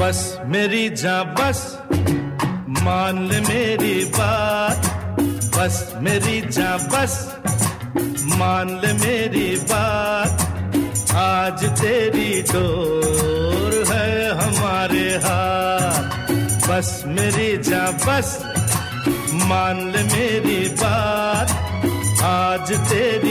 मेरी जा बस, मान ले मेरी बात। बस मेरी जा बस, मान ले मेरी बात। आज तेरी डोर है हमारे हाथ। बस मेरी जा बस, मान ले मेरी बात। आज तेरी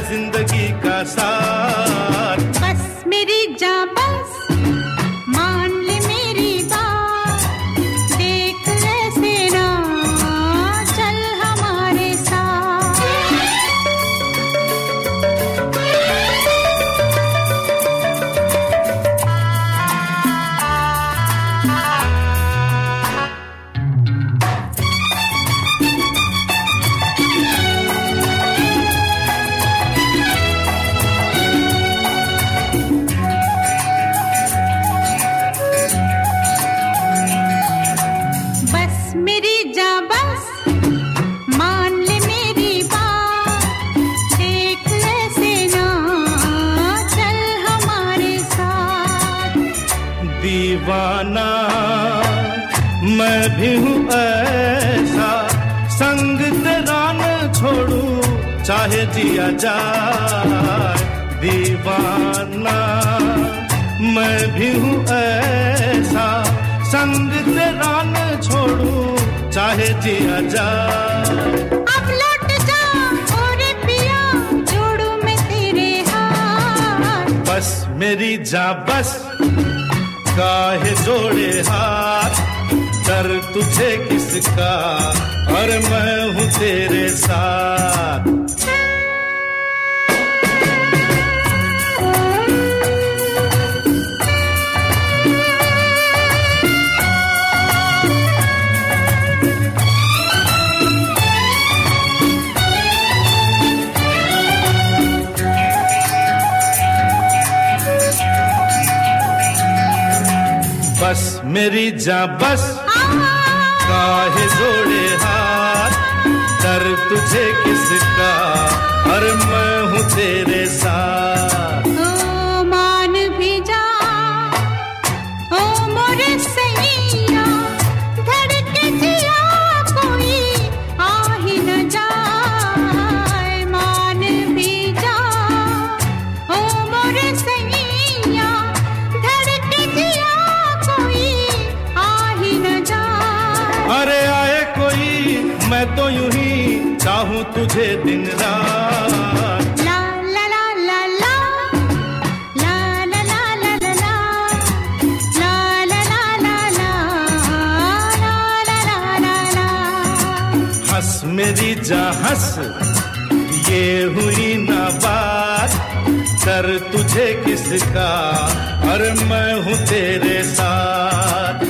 merkezinde जा बस, मान ले मेरी बात। ना चल हमारे साथ। दीवाना, मैं भी हूँ ऐसा, संग तेरा न छोड़ू, चाहे जिया जाए। दीवाना, मैं भी हूँ ऐसा, संग चाहे जिया जा। अब लौट जा और पिया जोड़ू मैं तेरे हाथ। बस मेरी जा बस। काहे जोड़े हाथ? डर तुझे किसका? और मैं हूँ तेरे साथ। बस मेरी जा बस। काहे जोड़े हाथ? कर तुझे किसका? मैं तो यूँ ही चाहूँ तुझे दिन रात ला ला ला ला ला ला ला ला ला ला ला ला ला ला ला ला ला ला ला हंस मेरी जा हंस ये हुई ना बात कर तुझे किसका और मैं हूँ तेरे साथ